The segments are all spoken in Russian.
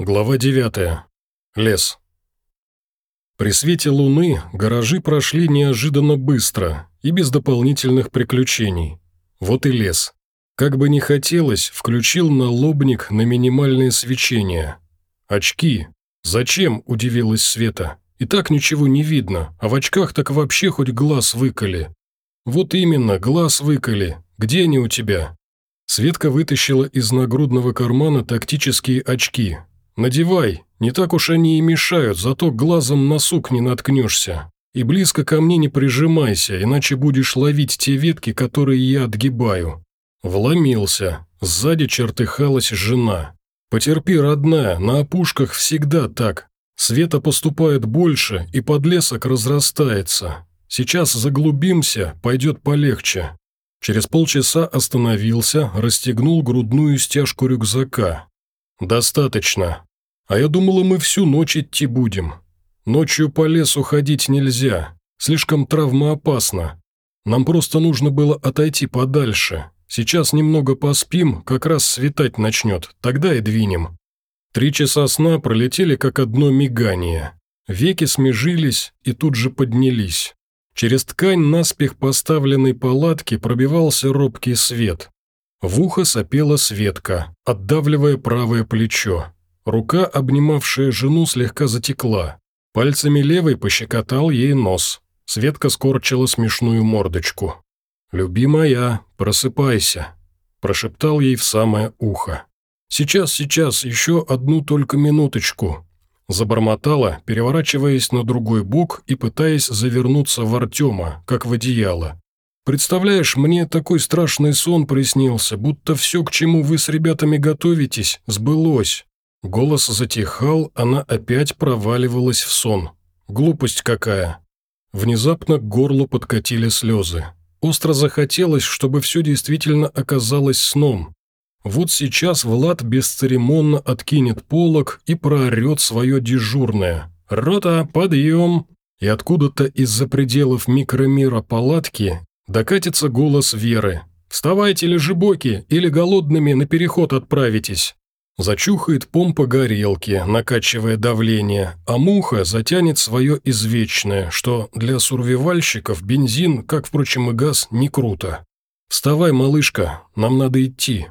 Глава 9. Лес. При свете луны гаражи прошли неожиданно быстро и без дополнительных приключений. Вот и лес. Как бы ни хотелось, включил налобник на минимальное свечение. Очки. Зачем, удивилась Света. И так ничего не видно, а в очках так вообще хоть глаз выколи. Вот именно, глаз выколи. Где они у тебя? Светка вытащила из нагрудного кармана тактические очки, «Надевай, не так уж они и мешают, зато глазом на сук не наткнешься. И близко ко мне не прижимайся, иначе будешь ловить те ветки, которые я отгибаю». Вломился. Сзади чертыхалась жена. «Потерпи, родная, на опушках всегда так. Света поступает больше, и подлесок разрастается. Сейчас заглубимся, пойдет полегче». Через полчаса остановился, расстегнул грудную стяжку рюкзака. «Достаточно. А я думала, мы всю ночь идти будем. Ночью по лесу ходить нельзя, слишком травмоопасно. Нам просто нужно было отойти подальше. Сейчас немного поспим, как раз светать начнет, тогда и двинем». Три часа сна пролетели как одно мигание. Веки смежились и тут же поднялись. Через ткань наспех поставленной палатки пробивался робкий свет. В ухо сопела Светка, отдавливая правое плечо. Рука, обнимавшая жену, слегка затекла. Пальцами левой пощекотал ей нос. Светка скорчила смешную мордочку. «Любимая, просыпайся», – прошептал ей в самое ухо. «Сейчас, сейчас, еще одну только минуточку», – забормотала, переворачиваясь на другой бок и пытаясь завернуться в Артема, как в одеяло. «Представляешь, мне такой страшный сон приснился, будто все, к чему вы с ребятами готовитесь, сбылось. Голос затихал, она опять проваливалась в сон. Глупость какая. Внезапно к горлу подкатили слезы. Остро захотелось, чтобы все действительно оказалось сном. Вот сейчас Влад бесцеремонно откинет полог и проорет свое дежурное. «Рота, подъем!» И откуда-то из-за пределов микромира палатки докатится голос Веры. «Вставайте, лежебоки, или голодными на переход отправитесь!» Зачухает помпа горелки, накачивая давление, а муха затянет свое извечное, что для сурвивальщиков бензин, как, впрочем, и газ, не круто. «Вставай, малышка, нам надо идти».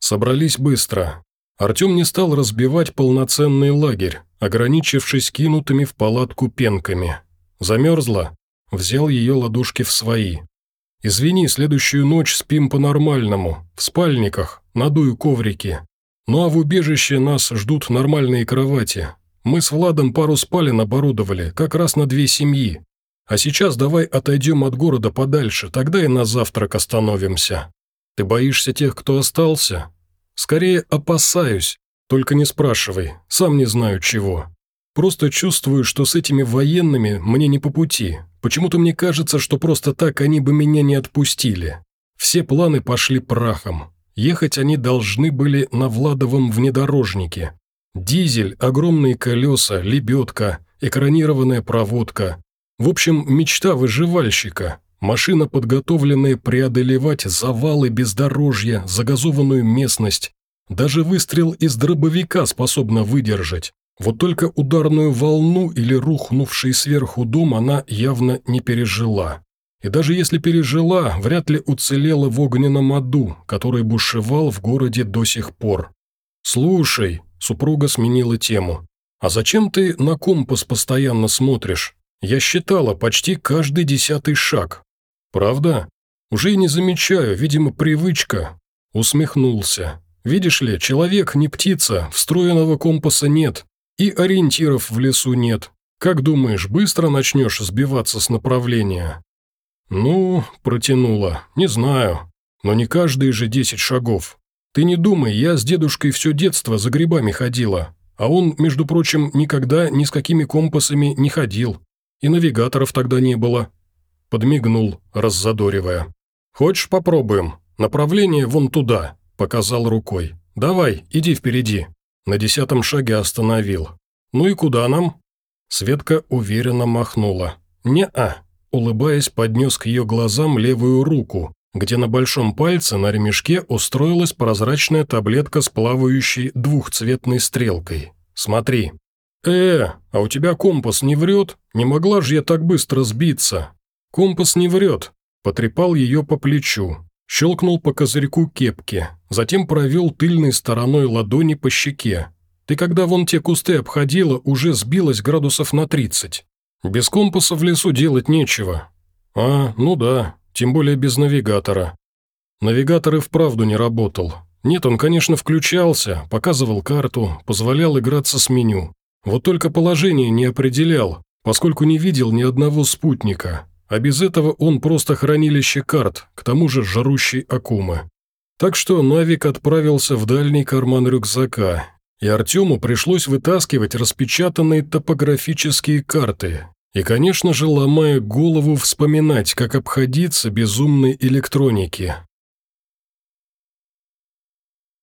Собрались быстро. Артем не стал разбивать полноценный лагерь, ограничившись кинутыми в палатку пенками. Замерзла? Взял ее ладошки в свои. «Извини, следующую ночь спим по-нормальному, в спальниках, надую коврики. Ну а в убежище нас ждут нормальные кровати. Мы с Владом пару спален оборудовали, как раз на две семьи. А сейчас давай отойдем от города подальше, тогда и на завтрак остановимся. Ты боишься тех, кто остался? Скорее опасаюсь, только не спрашивай, сам не знаю чего. Просто чувствую, что с этими военными мне не по пути. Почему-то мне кажется, что просто так они бы меня не отпустили. Все планы пошли прахом. Ехать они должны были на Владовом внедорожнике. Дизель, огромные колеса, лебедка, экранированная проводка. В общем, мечта выживальщика. Машина, подготовленная преодолевать завалы бездорожья, загазованную местность. Даже выстрел из дробовика способна выдержать. Вот только ударную волну или рухнувший сверху дом она явно не пережила. И даже если пережила, вряд ли уцелела в огненном аду, который бушевал в городе до сих пор. «Слушай», – супруга сменила тему, – «а зачем ты на компас постоянно смотришь? Я считала почти каждый десятый шаг». «Правда? Уже и не замечаю, видимо, привычка». Усмехнулся. «Видишь ли, человек не птица, встроенного компаса нет, и ориентиров в лесу нет. Как думаешь, быстро начнешь сбиваться с направления?» «Ну, протянула, не знаю. Но не каждые же десять шагов. Ты не думай, я с дедушкой все детство за грибами ходила. А он, между прочим, никогда ни с какими компасами не ходил. И навигаторов тогда не было». Подмигнул, раззадоривая. «Хочешь, попробуем? Направление вон туда», – показал рукой. «Давай, иди впереди». На десятом шаге остановил. «Ну и куда нам?» Светка уверенно махнула. «Не-а, улыбаясь, поднес к ее глазам левую руку, где на большом пальце на ремешке устроилась прозрачная таблетка с плавающей двухцветной стрелкой. Смотри». «Э, а у тебя компас не врет? Не могла же я так быстро сбиться?» «Компас не врет», – потрепал ее по плечу, щелкнул по козырьку кепки, затем провел тыльной стороной ладони по щеке. «Ты когда вон те кусты обходила, уже сбилась градусов на 30. Без компаса в лесу делать нечего». «А, ну да, тем более без навигатора». Навигатор и вправду не работал. Нет, он, конечно, включался, показывал карту, позволял играться с меню. Вот только положение не определял, поскольку не видел ни одного спутника, а без этого он просто хранилище карт, к тому же жарущий Акумы. Так что Навик отправился в дальний карман рюкзака, и Артему пришлось вытаскивать распечатанные топографические карты. И, конечно же, ломая голову, вспоминать, как обходиться без умной электроники.